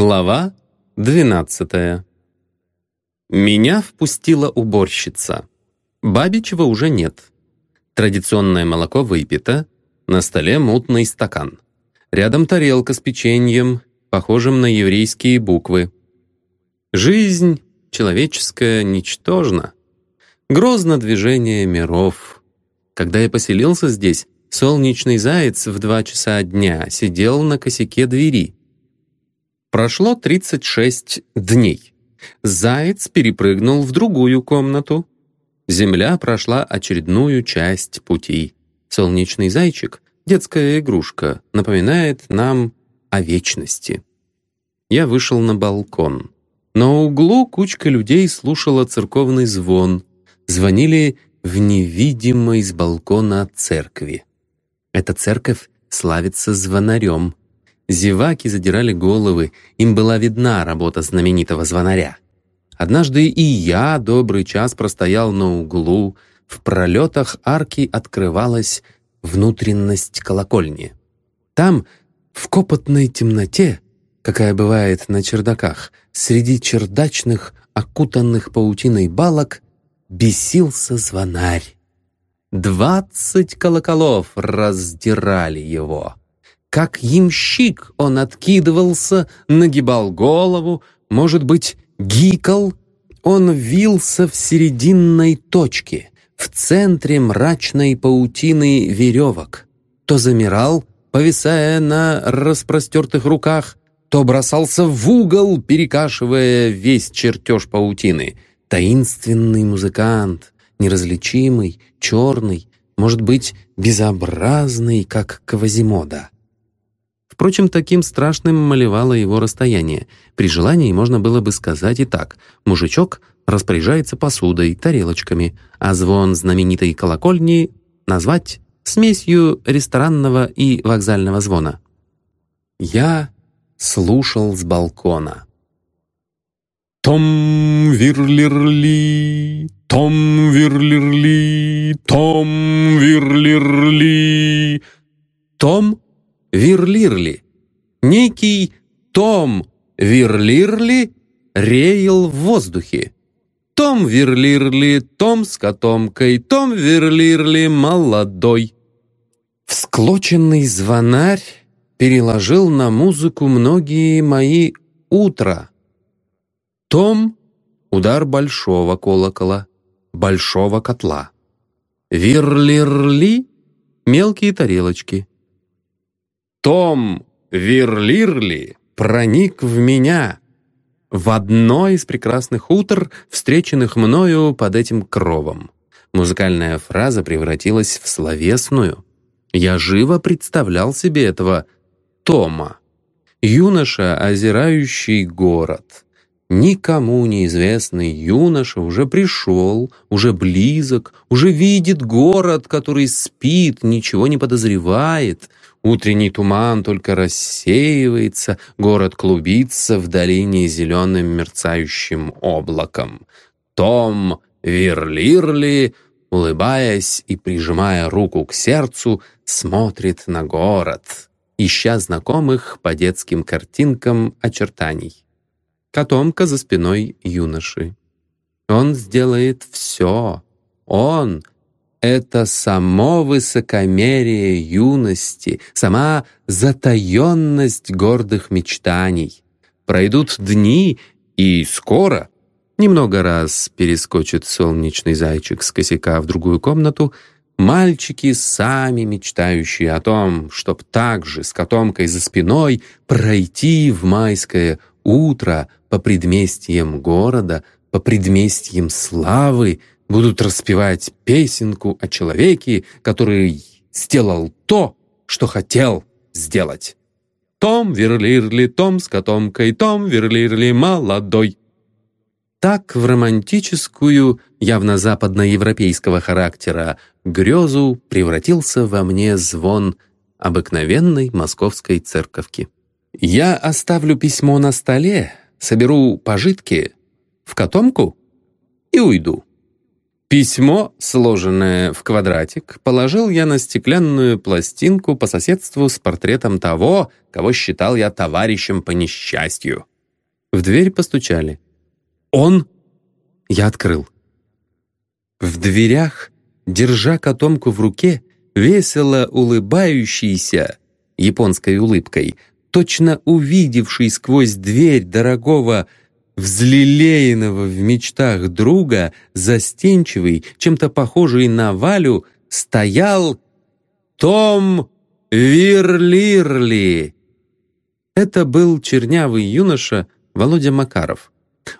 Глава 12 Меня впустила уборщица. Бабичева уже нет. Традиционное молоко выпито, на столе мутный стакан. Рядом тарелка с печеньем, похожим на еврейские буквы. Жизнь человеческая ничтожна. Грозно движение миров. Когда я поселился здесь, солнечный заяц в два часа дня сидел на косяке двери — Прошло 36 дней. Заяц перепрыгнул в другую комнату. Земля прошла очередную часть пути. Солнечный зайчик, детская игрушка, напоминает нам о вечности. Я вышел на балкон. На углу кучка людей слушала церковный звон. Звонили в невидимой с балкона церкви. Эта церковь славится звонарем. Зеваки задирали головы, им была видна работа знаменитого звонаря. Однажды и я добрый час простоял на углу, в пролетах арки открывалась внутренность колокольни. Там, в копотной темноте, какая бывает на чердаках, среди чердачных, окутанных паутиной балок, бесился звонарь. Двадцать колоколов раздирали его. Как ямщик он откидывался, нагибал голову, может быть, гикал. Он вился в серединной точке, в центре мрачной паутины веревок. То замирал, повисая на распростертых руках, то бросался в угол, перекашивая весь чертеж паутины. Таинственный музыкант, неразличимый, черный, может быть, безобразный, как Квазимода. Впрочем, таким страшным малевало его расстояние. При желании можно было бы сказать и так. Мужичок распоряжается посудой, тарелочками, а звон знаменитой колокольни назвать смесью ресторанного и вокзального звона. Я слушал с балкона. Том Вирлерли, Том Вирлерли, Том Вирлерли. Том Вирлирли. Некий Том Вирлирли реял в воздухе. Том Вирлирли, Том с котомкой, Том Вирлирли молодой. Всклоченный звонарь переложил на музыку многие мои утра. Том — удар большого колокола, большого котла. Вирлирли — мелкие тарелочки. Том Вирлирли проник в меня в одно из прекрасных утр, встреченных мною под этим кровом. Музыкальная фраза превратилась в словесную. Я живо представлял себе этого Тома. Юноша, озирающий город. Никому неизвестный юноша уже пришел, уже близок, уже видит город, который спит, ничего не подозревает, Утренний туман только рассеивается, город клубится в долине зеленым мерцающим облаком. Том Вирлирли, улыбаясь и прижимая руку к сердцу, смотрит на город, ища знакомых по детским картинкам очертаний. Котомка за спиной юноши. Он сделает все. Он — это само высокомерие юности, сама затаенность гордых мечтаний. Пройдут дни, и скоро, немного раз перескочит солнечный зайчик с косяка в другую комнату, мальчики, сами мечтающие о том, чтоб так же с котомкой за спиной пройти в майское утро по предместьям города, по предместьям славы, будут распевать песенку о человеке, который сделал то, что хотел сделать. Том Верлирли, Том с котомкой, Том Верлирли молодой. Так в романтическую, явно западноевропейского характера, грезу превратился во мне звон обыкновенной московской церковки. Я оставлю письмо на столе, соберу пожитки в котомку и уйду. Письмо, сложенное в квадратик, положил я на стеклянную пластинку по соседству с портретом того, кого считал я товарищем по несчастью. В дверь постучали. «Он?» Я открыл. В дверях, держа котомку в руке, весело улыбающийся, японской улыбкой, точно увидевший сквозь дверь дорогого взлелеянного в мечтах друга, застенчивый, чем-то похожий на Валю, стоял Том Вирлирли. Это был чернявый юноша Володя Макаров.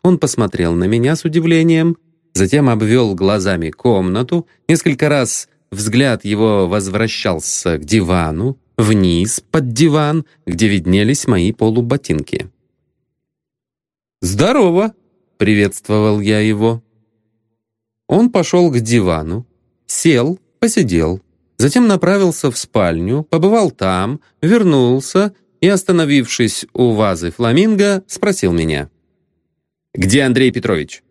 Он посмотрел на меня с удивлением, затем обвел глазами комнату, несколько раз взгляд его возвращался к дивану, вниз, под диван, где виднелись мои полуботинки. «Здорово!» — приветствовал я его. Он пошел к дивану, сел, посидел, затем направился в спальню, побывал там, вернулся и, остановившись у вазы фламинго, спросил меня. «Где Андрей Петрович?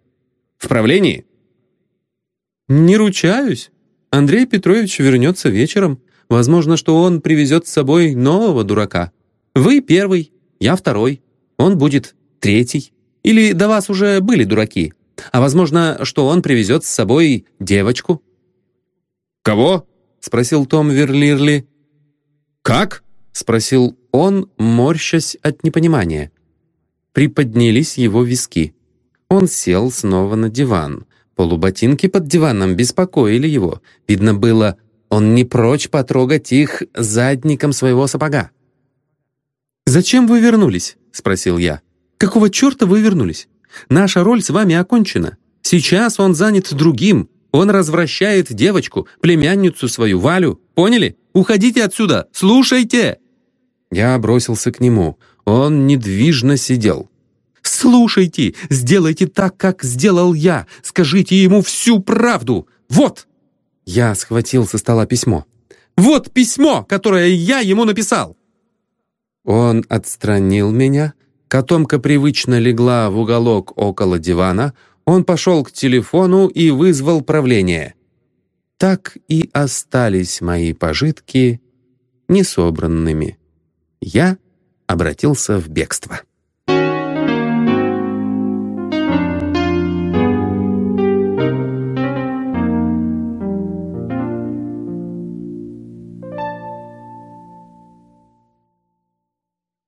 В правлении?» «Не ручаюсь. Андрей Петрович вернется вечером. Возможно, что он привезет с собой нового дурака. Вы первый, я второй. Он будет третий. Или до вас уже были дураки? А возможно, что он привезет с собой девочку?» «Кого?» — спросил Том Верлирли. «Как?» — спросил он, морщась от непонимания. Приподнялись его виски. Он сел снова на диван. Полуботинки под диваном беспокоили его. Видно было, он не прочь потрогать их задником своего сапога. «Зачем вы вернулись?» — спросил я. Какого черта вы вернулись? Наша роль с вами окончена. Сейчас он занят другим. Он развращает девочку, племянницу свою, Валю. Поняли? Уходите отсюда! Слушайте!» Я бросился к нему. Он недвижно сидел. «Слушайте! Сделайте так, как сделал я! Скажите ему всю правду! Вот!» Я схватил со стола письмо. «Вот письмо, которое я ему написал!» Он отстранил меня, Котомка привычно легла в уголок около дивана, он пошел к телефону и вызвал правление. Так и остались мои пожитки несобранными. Я обратился в бегство.